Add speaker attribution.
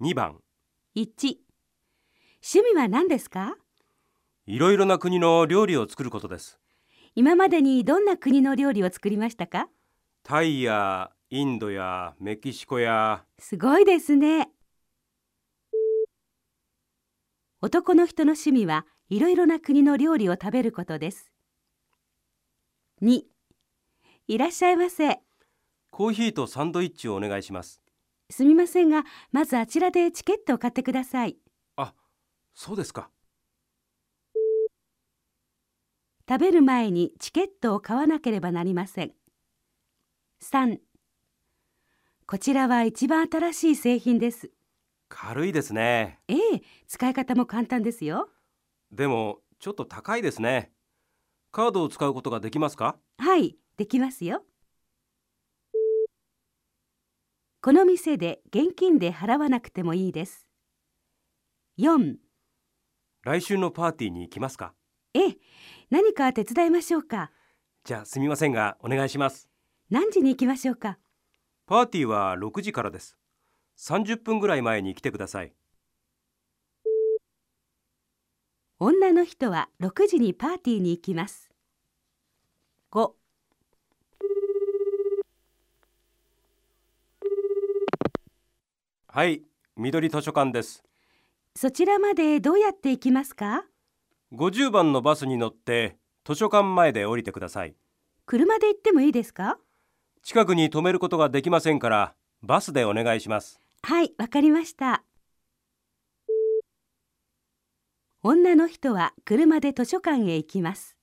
Speaker 1: 2番。
Speaker 2: 1趣味は何ですか？
Speaker 1: いろいろな国の料理を作ることです。
Speaker 2: 今までにどんな国の料理を作りましたか？
Speaker 1: タイやインドやメキシコや。
Speaker 2: すごいですね。男の人の趣味はいろいろな国の料理を食べることです。2いらっしゃいませ。
Speaker 1: コーヒーとサンドイッチをお願いします
Speaker 2: すみませんがまずあちらでチケットを買ってください。
Speaker 1: あそうですか。
Speaker 2: 食べる前にチケットを買わなければなりません。3こちらは一番新しい製品です。
Speaker 1: 軽いですね。
Speaker 2: ええ使い方も簡単ですよ。
Speaker 1: でもちょっと高いですね。カードを使うことができますか？
Speaker 2: はいできますよこの店で現金で払わなくてもいいです。4
Speaker 1: 来週のパーティーに行きますか？
Speaker 2: ええ。何か手伝いましょうか？
Speaker 1: じゃあすみませんがお願いします。
Speaker 2: 何時に行きましょうか？
Speaker 1: パーティーは6時からです。30分ぐらい前に来てください。
Speaker 2: 女の人は6時にパーティーに行きます。5
Speaker 1: はい緑図書館です。
Speaker 2: そちらまでどうやって行きますか
Speaker 1: ？50番のバスに乗って図書館前で降りてください。
Speaker 2: 車で行ってもいいですか？
Speaker 1: 近くに止めることができませんからバスでお願いします。
Speaker 2: はいわかりました。女の人は車で図書館へ行きます